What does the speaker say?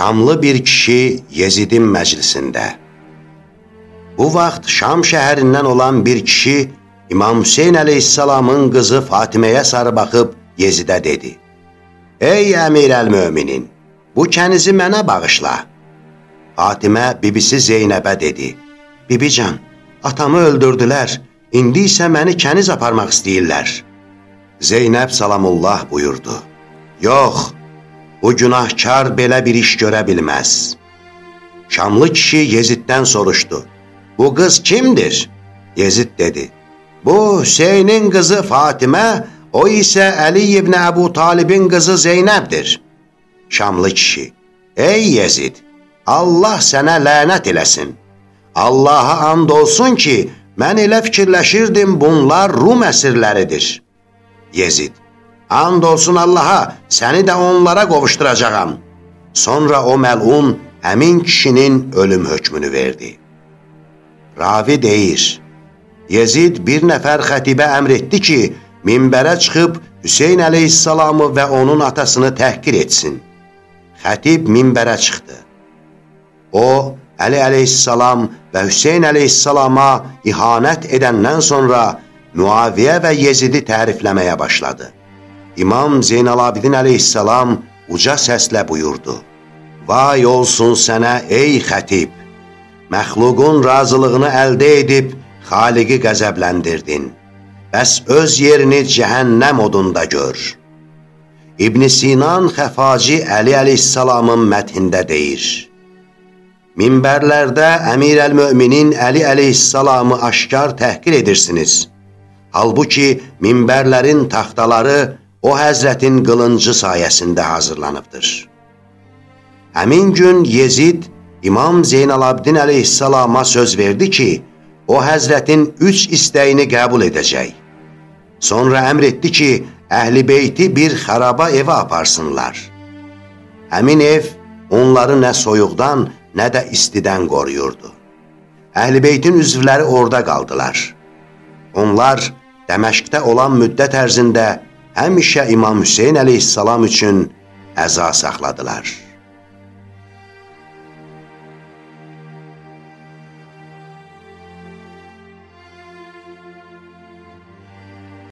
Şamlı bir kişi Yezidin məclisində. Bu vaxt Şam şəhərindən olan bir kişi İmam Hüseyin əleyhissalamın qızı Fatiməyə sarı baxıb Yezidə dedi. Ey əmir əl-müminin, bu kənizi mənə bağışla. Fatimə bibisi Zeynəbə dedi. Bibican, atamı öldürdülər, indi isə məni kəniz aparmaq istəyirlər. Zeynəb salamullah buyurdu. Yox, bu günahkar belə bir iş görə bilməz. Şamlı kişi Yeziddən soruşdu. Bu qız kimdir? Yezid dedi. Bu Hüseynin qızı Fatimə, o isə Əli ibn Əbu Talibin qızı Zeynəbdir. Şamlı kişi, ey Yezid, Allah sənə lənət eləsin. Allaha and olsun ki, mən elə fikirləşirdim bunlar Rum əsirləridir. Yezid, and olsun Allaha, səni də onlara qovuşduracağam. Sonra o məlun həmin kişinin ölüm hökmünü verdi. Ravi deyir, Yezid bir nəfər xətibə əmr etdi ki, minbərə çıxıb Hüseyn əleyhissalamı və onun atasını təhqir etsin. Xətib minbərə çıxdı. O, Əli əleyhissalam və Hüseyn əleyhissalama ihanət edəndən sonra Müaviyə və Yezidi tərifləməyə başladı. İmam Zeynalabidin əleyhissalam uca səslə buyurdu. Vay olsun sənə ey xətib! Məxluqun razılığını əldə edib Xaliqi qəzəbləndirdin. Bəs öz yerini cəhənnəm odunda gör. İbn Sinan Xəfaci Əli əleyhissalamın məthində deyir. Minbərlərdə Əmir əl-Möminin Əli əleyhissalamı aşkar təhqir edirsiniz. Halbuki minbərlərin taxtaları o həzrətin qılıncı sayəsində hazırlanıbdır. Həmin gün Yezid İmam Zeynalabdin əleyhissalama söz verdi ki, o həzrətin üç istəyini qəbul edəcək. Sonra əmr etdi ki, əhli beyti bir xaraba evə aparsınlar. Həmin ev onları nə soyuqdan, nə də istidən qoruyurdu. Əhl-i beytin üzvləri orada qaldılar. Onlar Dəməşqdə olan müddət ərzində həmişə İmam Hüseyin əleyhissalam üçün əza saxladılar.